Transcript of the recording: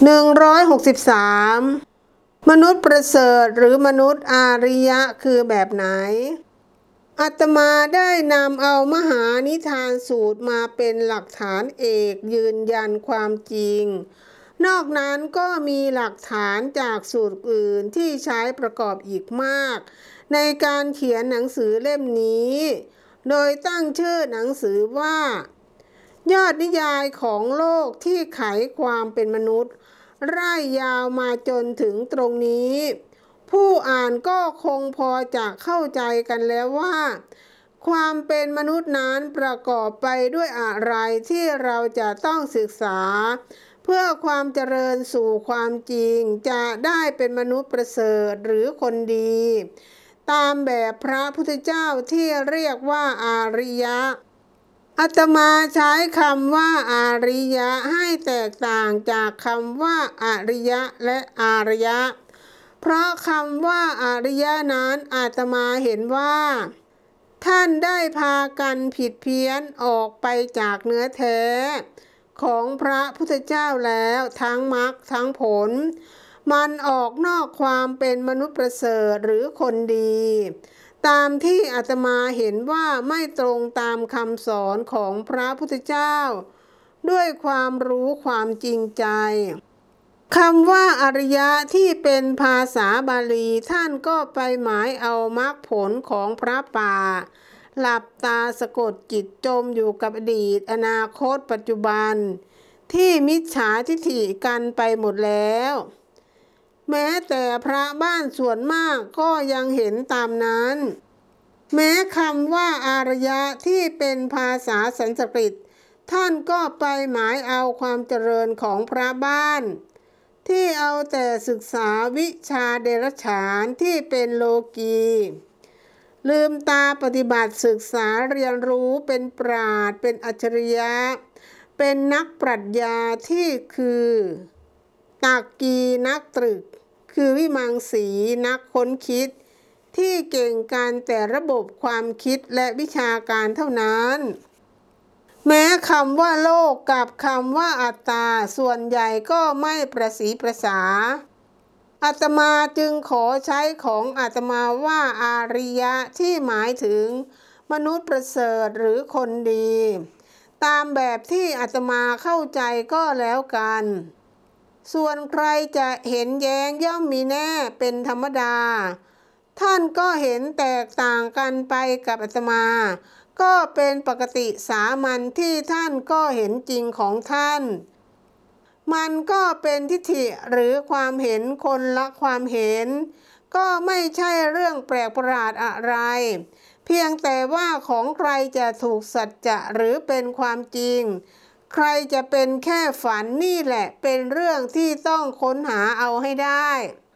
163 มนุษย์ประเสริฐหรือมนุษย์อาริยะคือแบบไหน อาตมาได้นำเอามหานิทานสูตรมาเป็นหลักฐานเอกยืนยันความจริง นอกนั้นก็มีหลักฐานจากสูตรอื่นที่ใช้ประกอบอีกมาก ในการเขียนหนังสือเล่มนี้ โดยตั้งชื่อหนังสือว่า ยอดนิยายของโลกที่ไขความเป็นมนุษย์ไร่ยาวมาจนถึงตรงนี้ ผู้อ่านก็คงพอจะเข้าใจกันแล้วว่า ความเป็นมนุษย์นั้นประกอบไปด้วยอะไรที่เราจะต้องศึกษา เพื่อความเจริญสู่ความจริงจะได้เป็นมนุษย์ประเสริฐหรือคนดี ตามแบบพระพุทธเจ้าที่เรียกว่าอาริยะ อาตมาใช้คำว่าอาริยะให้แตกต่างจากคำว่าอริยะและอารยะ เพราะคำว่าอาริยะนั้นอาตมาเห็นว่า ท่านได้พากันผิดเพี้ยนออกไปจากเนื้อแท้ ของพระพุทธเจ้าแล้วทั้งมรรคทั้งผล มันออกนอกความเป็นมนุษย์ประเสริฐหรือคนดี ตามที่อาตมาเห็นว่าไม่ตรงตามคำสอนของพระพุทธเจ้า ด้วยความรู้ความจริงใจคำว่าอริยะที่เป็นภาษาบาลีท่านก็ไปหมายเอามรรคผลของพระป่า หลับตาสะกดจิตจมอยู่กับอดีต อนาคตปัจจุบัน ที่มิจฉาทิฐิกันไปหมดแล้ว แม้แต่พระบ้านส่วนมากก็ยังเห็นตามนั้น แม้คำว่าอารยะที่เป็นภาษาสันสกฤต ท่านก็ไปหมายเอาความเจริญของพระบ้าน ที่เอาแต่ศึกษาวิชาเดรัจฉานที่เป็นโลกีลืมตาปฏิบัติศึกษาเรียนรู้เป็นปราดเป็นอัจฉริยะ เป็นนักปรัชญาที่คือ ตักกีนักตรึก คือวิมังสีนักค้นคิด ที่เก่งการแต่ระบบความคิดและวิชาการเท่านั้น แม้คำว่าโลกกับคำว่าอัตตาส่วนใหญ่ก็ไม่ประสีประสาอาตมาจึงขอใช้ของอาตมาว่าอาริยะที่หมายถึง มนุษย์ประเสริฐหรือคนดี ตามแบบที่อาตมาเข้าใจก็แล้วกัน ส่วนใครจะเห็นแย้งย่อมมีแน่เป็นธรรมดา ท่านก็เห็นแตกต่างกันไปกับอาตมา ก็เป็นปกติสามัญที่ท่านก็เห็นจริงของท่าน มันก็เป็นทิฏฐิหรือความเห็นคนละความเห็น ก็ไม่ใช่เรื่องแปลกประหลาดอะไร เพียงแต่ว่าของใครจะถูกสัจจะหรือเป็นความจริง ใครจะเป็นแค่ฝันนี่แหละเป็นเรื่องที่ต้องค้นหาเอาให้ได้